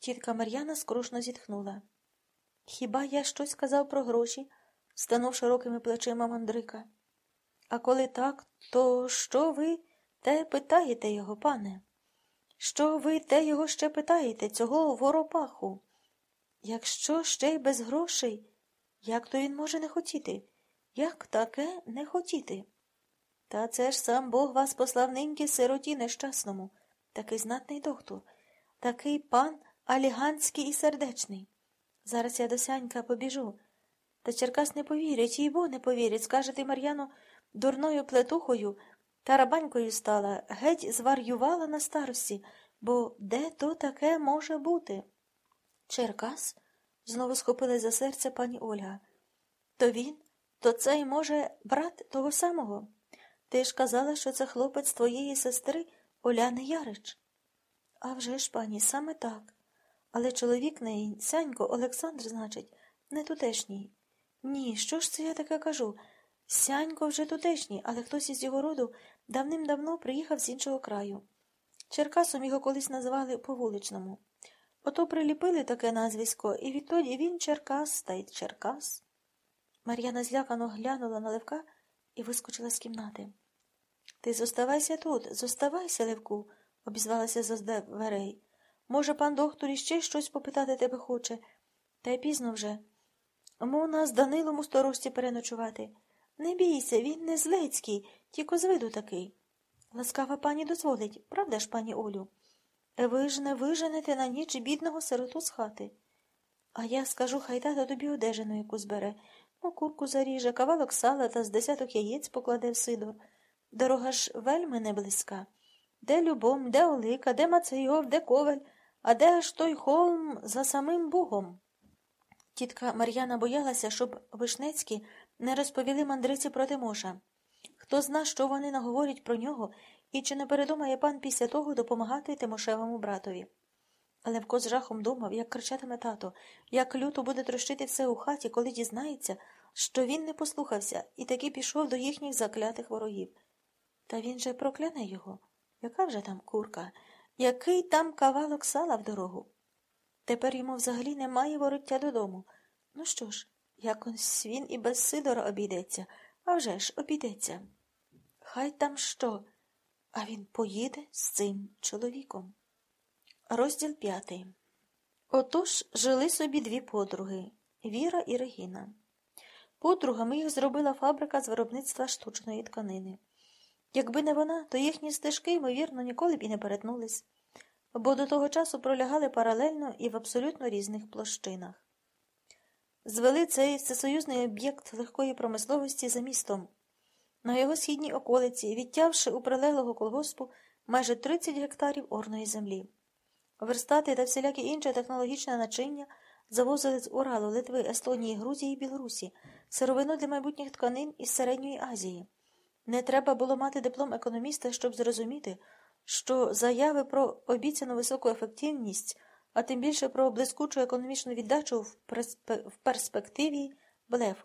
Тітка Мар'яна скрушно зітхнула. Хіба я щось казав про гроші? станув широкими плечима мандрика. А коли так, то що ви те питаєте його, пане? Що ви те його ще питаєте, цього воропаху? Якщо ще й без грошей, як то він може не хотіти? Як таке не хотіти? Та це ж сам Бог вас послав ниньки сироті нещасному, такий знатний доктор, такий пан аліганський і сердечний. Зараз я до сянька побіжу. Та Черкас не повірить, їй бо не повірить. Скаже ти, Мар'яно, дурною плетухою та рабанькою стала, геть зварювала на старості, бо де то таке може бути? Черкас? знову схопилась за серце пані Ольга. То він, то цей, може, брат того самого. Ти ж казала, що це хлопець твоєї сестри Оляни Ярич. «А вже ж, пані, саме так. Але чоловік неї, сянько, Олександр, значить, не тутешній. Ні, що ж це я таке кажу? Сянько вже тутешній, але хтось із його роду давним-давно приїхав з іншого краю. Черкасом його колись називали по вуличному. Ото приліпили таке назвисько, і відтоді він Черкас та й Черкас. Мар'яна злякано глянула на Левка і вискочила з кімнати. Ти зоставайся тут, зоставайся, Левку, обізвалася за дверей. Може, пан доктор іще щось попитати тебе хоче, та й пізно вже. Мовна з Данилом у сторожці переночувати. Не бійся, він не злецький, тільки з виду такий. Ласкава пані дозволить, правда ж, пані Олю? Ви ж не виженете на ніч бідного сироту з хати. А я скажу, хай тато тобі одежину яку збере. Ну, курку заріже, кавалок сала та з десяток яєць покладе в сидор. Дорога ж вельми не близька. Де любом, де Олика, де Мацейов, де коваль, а де аж той холм за самим Бугом. Тітка Мар'яна боялася, щоб Вишнецькі не розповіли мандриці про Тимоша. Хто зна, що вони наговорять про нього і чи не передумає пан після того допомагати Тимошевому братові. Левко з жахом думав, як кричатиме тато, як люто буде трощити все у хаті, коли дізнається, що він не послухався і таки пішов до їхніх заклятих ворогів. Та він же прокляне його. Яка вже там курка? Який там кавалок сала в дорогу? Тепер йому взагалі немає вороття додому. Ну що ж, якось він і без Сидора обійдеться, а вже ж обійдеться. Хай там що, а він поїде з цим чоловіком. Розділ п'ятий. Отож жили собі дві подруги Віра і Регіна. Подругами їх зробила фабрика з виробництва штучної тканини. Якби не вона, то їхні стежки, ймовірно, ніколи б і не перетнулись, бо до того часу пролягали паралельно і в абсолютно різних площинах. Звели цей всесоюзний об'єкт легкої промисловості за містом. На його східній околиці, відтявши у прилеглого колгоспу майже 30 гектарів орної землі. Верстати та всілякі інше технологічне начиння завозили з Уралу, Литви, Естонії, Грузії і Білорусі, сировину для майбутніх тканин із Середньої Азії. Не треба було мати диплом економіста, щоб зрозуміти, що заяви про обіцяну високу ефективність, а тим більше про блискучу економічну віддачу в перспективі блеф.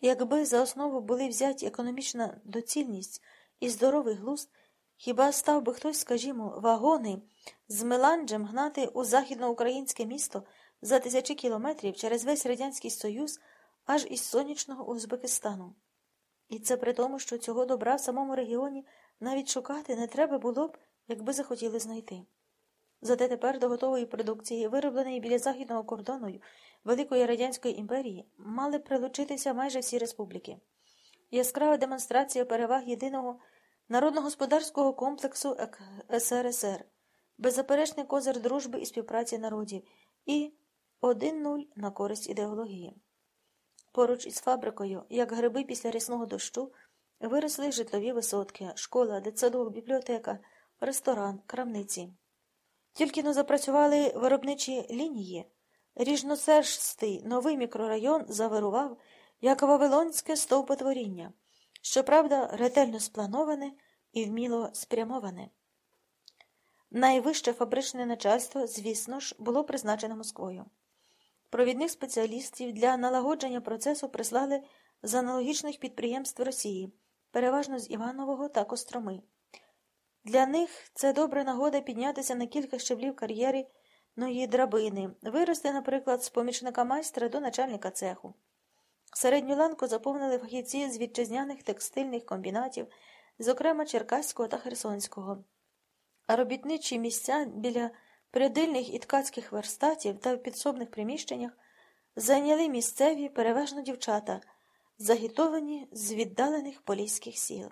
Якби за основу були взяті економічна доцільність і здоровий глузд, хіба став би хтось, скажімо, вагони з меланджем гнати у західноукраїнське місто за тисячі кілометрів через весь Радянський Союз аж із сонячного Узбекистану? І це при тому, що цього добра в самому регіоні навіть шукати не треба було б, якби захотіли знайти. Зате тепер до готової продукції, виробленої біля західного кордону Великої Радянської імперії, мали прилучитися майже всі республіки. Яскрава демонстрація переваг єдиного народно-господарського комплексу СРСР, беззаперечний козир дружби і співпраці народів і 1-0 на користь ідеології. Поруч із фабрикою, як гриби після рясного дощу, виросли житлові висотки, школа, дитсадок, бібліотека, ресторан, крамниці. Тільки но запрацювали виробничі лінії, ріжносерстий новий мікрорайон завирував, як вавилонське стовпотворіння, щоправда, ретельно сплановане і вміло спрямоване. Найвище фабричне начальство, звісно ж, було призначено Москвою. Провідних спеціалістів для налагодження процесу прислали з аналогічних підприємств Росії, переважно з Іванового та Костроми. Для них це добра нагода піднятися на кілька щеблів кар'єри драбини, вирости, наприклад, з помічника майстра до начальника цеху. Середню ланку заповнили фахівці з вітчизняних текстильних комбінатів, зокрема Черкаського та Херсонського. А робітничі місця біля прядильних і ткацьких верстатів та в підсобних приміщеннях зайняли місцеві переважно дівчата, загітовані з віддалених поліських сіл.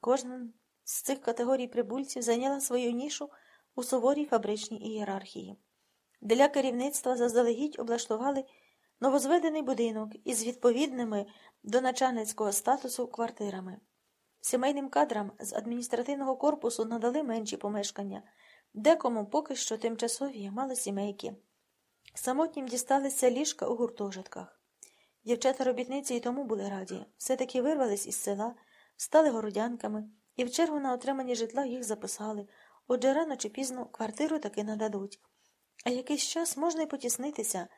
Кожна з цих категорій прибульців зайняла свою нішу у суворій фабричній ієрархії. Для керівництва заздалегідь облаштували новозведений будинок із відповідними до начальницького статусу квартирами. Сімейним кадрам з адміністративного корпусу надали менші помешкання, декому поки що тимчасові малосімейки. Самотнім дісталися ліжка у гуртожитках. Дівчата-робітниці й тому були раді, все-таки вирвались із села, стали городянками, і в чергу на отримані житла їх записали, отже рано чи пізно квартиру таки нададуть. А якийсь час можна й потіснитися,